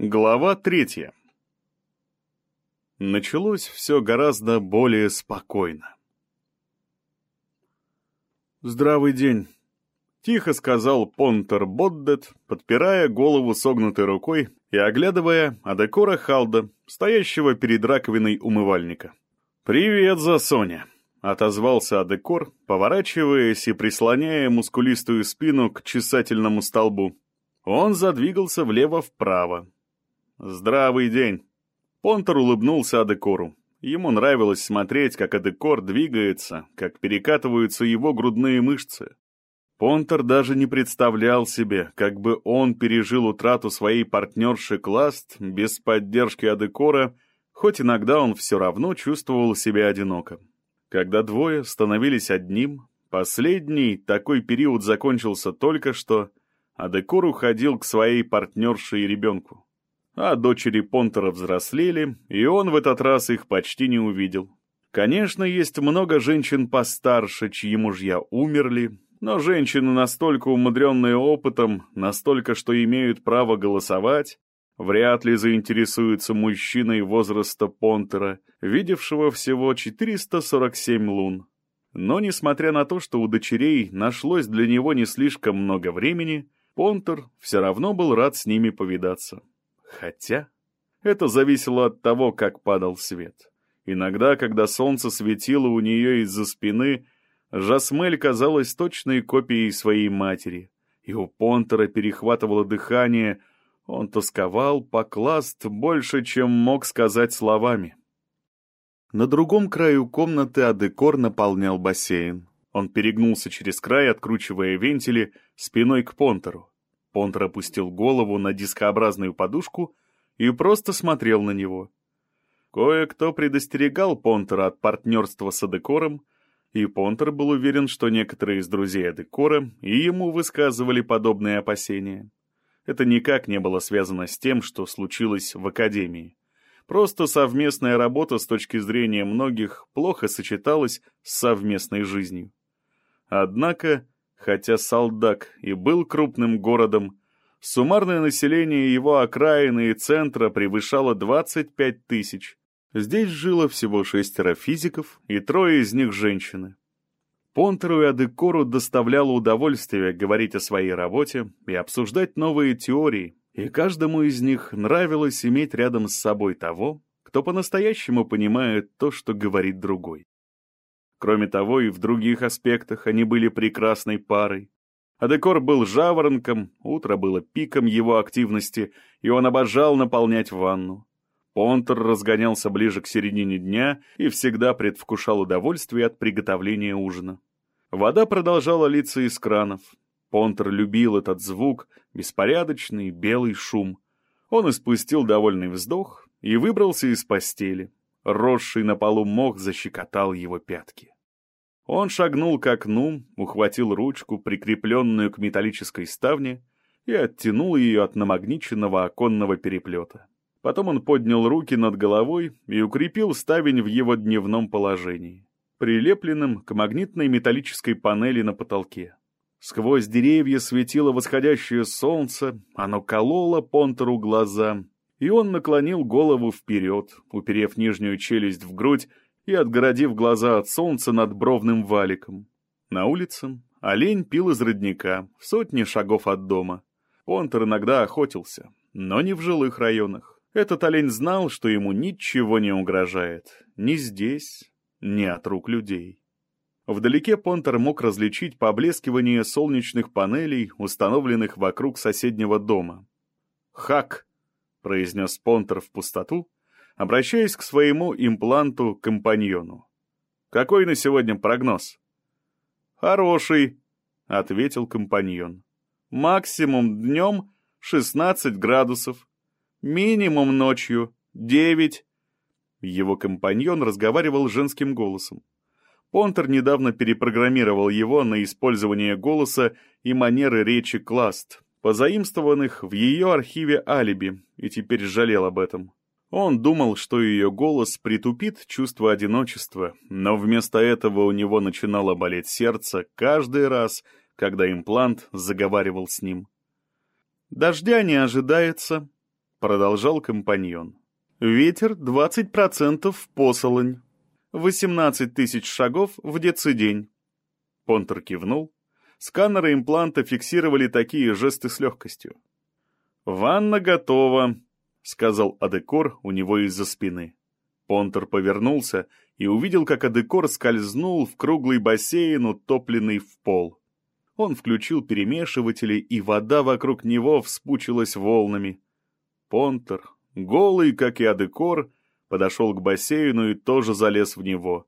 Глава третья. Началось все гораздо более спокойно. «Здравый день», — тихо сказал Понтер Боддет, подпирая голову согнутой рукой и оглядывая Адекора Халда, стоящего перед раковиной умывальника. «Привет, Засоня», — отозвался Адекор, поворачиваясь и прислоняя мускулистую спину к чесательному столбу. Он задвигался влево-вправо, «Здравый день!» Понтер улыбнулся Адекору. Ему нравилось смотреть, как Адекор двигается, как перекатываются его грудные мышцы. Понтер даже не представлял себе, как бы он пережил утрату своей партнерши Класт без поддержки Адекора, хоть иногда он все равно чувствовал себя одиноко. Когда двое становились одним, последний такой период закончился только что, Адекор уходил к своей партнерше и ребенку а дочери Понтера взрослели, и он в этот раз их почти не увидел. Конечно, есть много женщин постарше, чьи мужья умерли, но женщины, настолько умудренные опытом, настолько, что имеют право голосовать, вряд ли заинтересуются мужчиной возраста Понтера, видевшего всего 447 лун. Но, несмотря на то, что у дочерей нашлось для него не слишком много времени, Понтер все равно был рад с ними повидаться. Хотя это зависело от того, как падал свет. Иногда, когда солнце светило у нее из-за спины, Жасмель казалась точной копией своей матери, и у Понтера перехватывало дыхание, он тосковал по Класт больше, чем мог сказать словами. На другом краю комнаты Адекор наполнял бассейн. Он перегнулся через край, откручивая вентили спиной к Понтеру. Понтер опустил голову на дискообразную подушку и просто смотрел на него. Кое-кто предостерегал Понтера от партнерства с Адекором, и Понтер был уверен, что некоторые из друзей Адекора и ему высказывали подобные опасения. Это никак не было связано с тем, что случилось в Академии. Просто совместная работа с точки зрения многих плохо сочеталась с совместной жизнью. Однако Хотя Салдак и был крупным городом, суммарное население его окраины и центра превышало 25 тысяч. Здесь жило всего шестеро физиков, и трое из них женщины. Понтеру и Адекору доставляло удовольствие говорить о своей работе и обсуждать новые теории, и каждому из них нравилось иметь рядом с собой того, кто по-настоящему понимает то, что говорит другой. Кроме того, и в других аспектах они были прекрасной парой. Адекор был жаворонком, утро было пиком его активности, и он обожал наполнять ванну. Понтер разгонялся ближе к середине дня и всегда предвкушал удовольствие от приготовления ужина. Вода продолжала литься из кранов. Понтер любил этот звук, беспорядочный белый шум. Он испустил довольный вздох и выбрался из постели. Росший на полу мох защекотал его пятки. Он шагнул к окну, ухватил ручку, прикрепленную к металлической ставне, и оттянул ее от намагниченного оконного переплета. Потом он поднял руки над головой и укрепил ставень в его дневном положении, прилепленным к магнитной металлической панели на потолке. Сквозь деревья светило восходящее солнце, оно кололо Понтеру глаза, и он наклонил голову вперед, уперев нижнюю челюсть в грудь и отгородив глаза от солнца над бровным валиком. На улице олень пил из родника в сотни шагов от дома. Понтер иногда охотился, но не в жилых районах. Этот олень знал, что ему ничего не угрожает, ни здесь, ни от рук людей. Вдалеке Понтер мог различить поблескивание солнечных панелей, установленных вокруг соседнего дома. «Хак!» — произнес Понтер в пустоту, обращаясь к своему импланту-компаньону. «Какой на сегодня прогноз?» «Хороший», — ответил компаньон. «Максимум днем 16 градусов, минимум ночью 9». Его компаньон разговаривал женским голосом. Понтер недавно перепрограммировал его на использование голоса и манеры речи Класт, позаимствованных в ее архиве алиби, и теперь жалел об этом. Он думал, что ее голос притупит чувство одиночества, но вместо этого у него начинало болеть сердце каждый раз, когда имплант заговаривал с ним. «Дождя не ожидается», — продолжал компаньон. «Ветер 20% в посолонь. 18 тысяч шагов в децидень». Понтер кивнул. Сканеры импланта фиксировали такие жесты с легкостью. «Ванна готова», — сказал Адекор у него из-за спины. Понтер повернулся и увидел, как Адекор скользнул в круглый бассейн, утопленный в пол. Он включил перемешиватели, и вода вокруг него вспучилась волнами. Понтер, голый, как и Адекор, подошел к бассейну и тоже залез в него.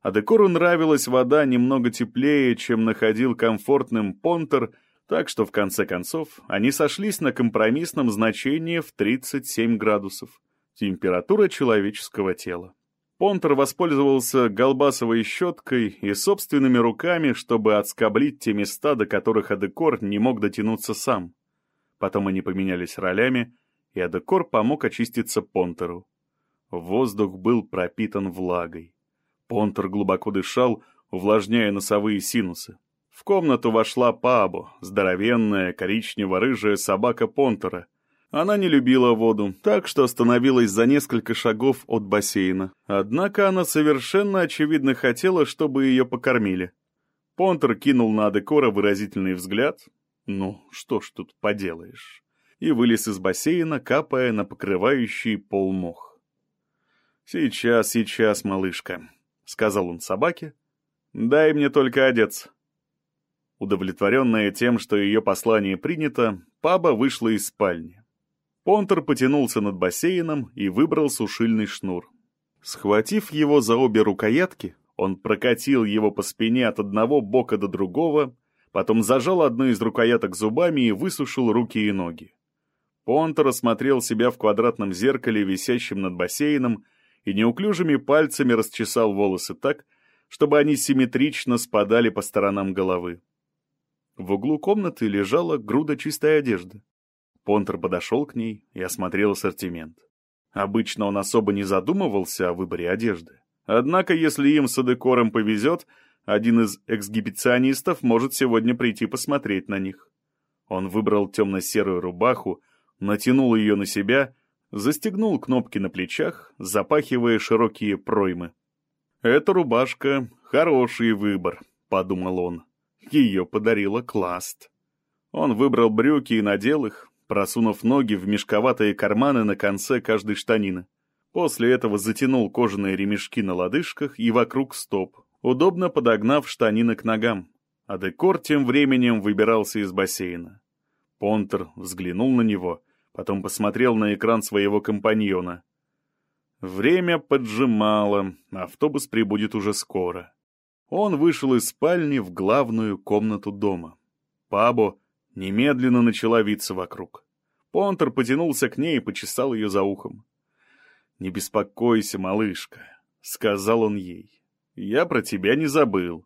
Адекору нравилась вода немного теплее, чем находил комфортным Понтер, так что в конце концов они сошлись на компромиссном значении в 37 градусов. Температура человеческого тела. Понтер воспользовался голбасовой щеткой и собственными руками, чтобы отскоблить те места, до которых Адекор не мог дотянуться сам. Потом они поменялись ролями, и Адекор помог очиститься Понтеру. Воздух был пропитан влагой. Понтер глубоко дышал, увлажняя носовые синусы. В комнату вошла Пабо, здоровенная коричнево-рыжая собака Понтера — она не любила воду, так что остановилась за несколько шагов от бассейна. Однако она совершенно очевидно хотела, чтобы ее покормили. Понтер кинул на Адекора выразительный взгляд. «Ну, что ж тут поделаешь?» И вылез из бассейна, капая на покрывающий пол мох. «Сейчас, сейчас, малышка», — сказал он собаке. «Дай мне только одеться». Удовлетворенная тем, что ее послание принято, Паба вышла из спальни. Понтер потянулся над бассейном и выбрал сушильный шнур. Схватив его за обе рукоятки, он прокатил его по спине от одного бока до другого, потом зажал одну из рукояток зубами и высушил руки и ноги. Понтер осмотрел себя в квадратном зеркале, висящем над бассейном, и неуклюжими пальцами расчесал волосы так, чтобы они симметрично спадали по сторонам головы. В углу комнаты лежала груда чистой одежды. Понтер подошел к ней и осмотрел ассортимент. Обычно он особо не задумывался о выборе одежды. Однако, если им с Адекором повезет, один из эксгибиционистов может сегодня прийти посмотреть на них. Он выбрал темно-серую рубаху, натянул ее на себя, застегнул кнопки на плечах, запахивая широкие проймы. «Эта рубашка — хороший выбор», — подумал он. Ее подарила Класт. Он выбрал брюки и надел их, просунув ноги в мешковатые карманы на конце каждой штанины. После этого затянул кожаные ремешки на лодыжках и вокруг стоп, удобно подогнав штанины к ногам. А декор тем временем выбирался из бассейна. Понтер взглянул на него, потом посмотрел на экран своего компаньона. Время поджимало, автобус прибудет уже скоро. Он вышел из спальни в главную комнату дома. Пабо немедленно начала виться вокруг. Понтер потянулся к ней и почесал ее за ухом. «Не беспокойся, малышка», — сказал он ей. «Я про тебя не забыл».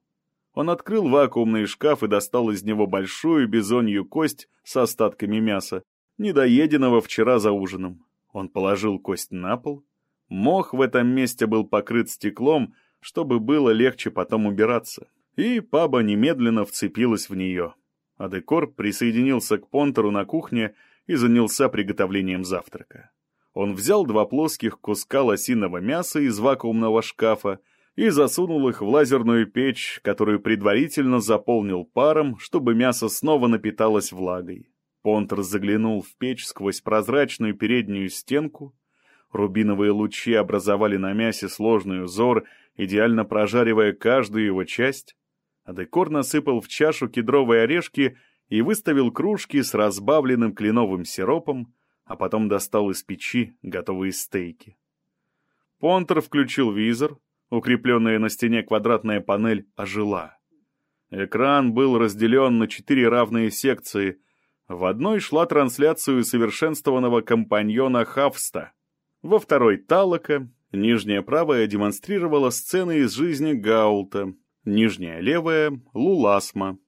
Он открыл вакуумный шкаф и достал из него большую бизонью кость с остатками мяса, недоеденного вчера за ужином. Он положил кость на пол. Мох в этом месте был покрыт стеклом, чтобы было легче потом убираться. И паба немедленно вцепилась в нее а Декор присоединился к Понтеру на кухне и занялся приготовлением завтрака. Он взял два плоских куска лосиного мяса из вакуумного шкафа и засунул их в лазерную печь, которую предварительно заполнил паром, чтобы мясо снова напиталось влагой. Понтер заглянул в печь сквозь прозрачную переднюю стенку. Рубиновые лучи образовали на мясе сложный узор, идеально прожаривая каждую его часть а декор насыпал в чашу кедровые орешки и выставил кружки с разбавленным кленовым сиропом, а потом достал из печи готовые стейки. Понтер включил визор, укрепленная на стене квадратная панель ожила. Экран был разделен на четыре равные секции. В одной шла трансляция усовершенствованного компаньона Хавста, во второй — Талока, нижняя правая демонстрировала сцены из жизни Гаулта, нижняя левая — Луласма.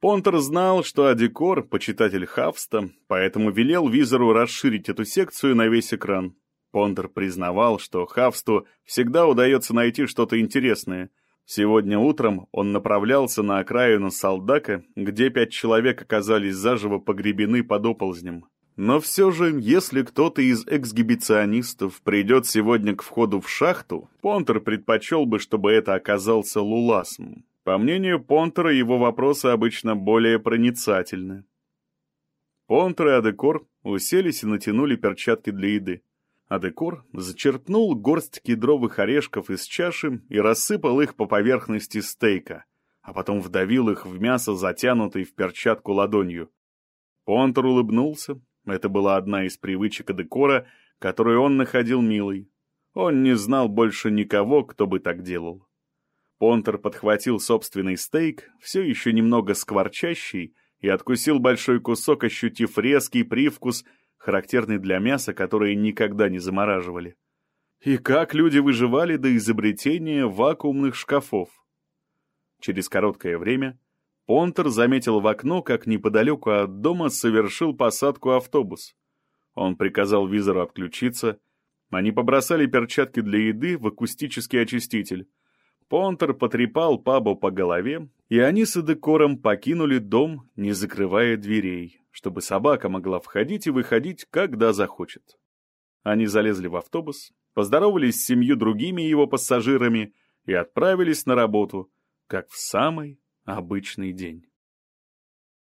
Понтер знал, что Адикор — почитатель Хавста, поэтому велел визору расширить эту секцию на весь экран. Понтер признавал, что Хавсту всегда удается найти что-то интересное. Сегодня утром он направлялся на окраину Салдака, где пять человек оказались заживо погребены под оползнем. Но все же, если кто-то из эксгибиционистов придет сегодня к входу в шахту, Понтер предпочел бы, чтобы это оказался Луласм. По мнению Понтера, его вопросы обычно более проницательны. Понтер и Адекор уселись и натянули перчатки для еды. Адекор зачерпнул горсть кедровых орешков из чаши и рассыпал их по поверхности стейка, а потом вдавил их в мясо, затянутой в перчатку ладонью. Понтер улыбнулся, это была одна из привычек Адекора, которую он находил милой. Он не знал больше никого, кто бы так делал. Понтер подхватил собственный стейк, все еще немного скворчащий, и откусил большой кусок, ощутив резкий привкус, характерный для мяса, которое никогда не замораживали. И как люди выживали до изобретения вакуумных шкафов? Через короткое время Понтер заметил в окно, как неподалеку от дома совершил посадку автобус. Он приказал визору отключиться. Они побросали перчатки для еды в акустический очиститель. Понтер потрепал Пабо по голове, и они с Эдекором покинули дом, не закрывая дверей, чтобы собака могла входить и выходить, когда захочет. Они залезли в автобус, поздоровались с семью другими его пассажирами и отправились на работу, как в самый обычный день.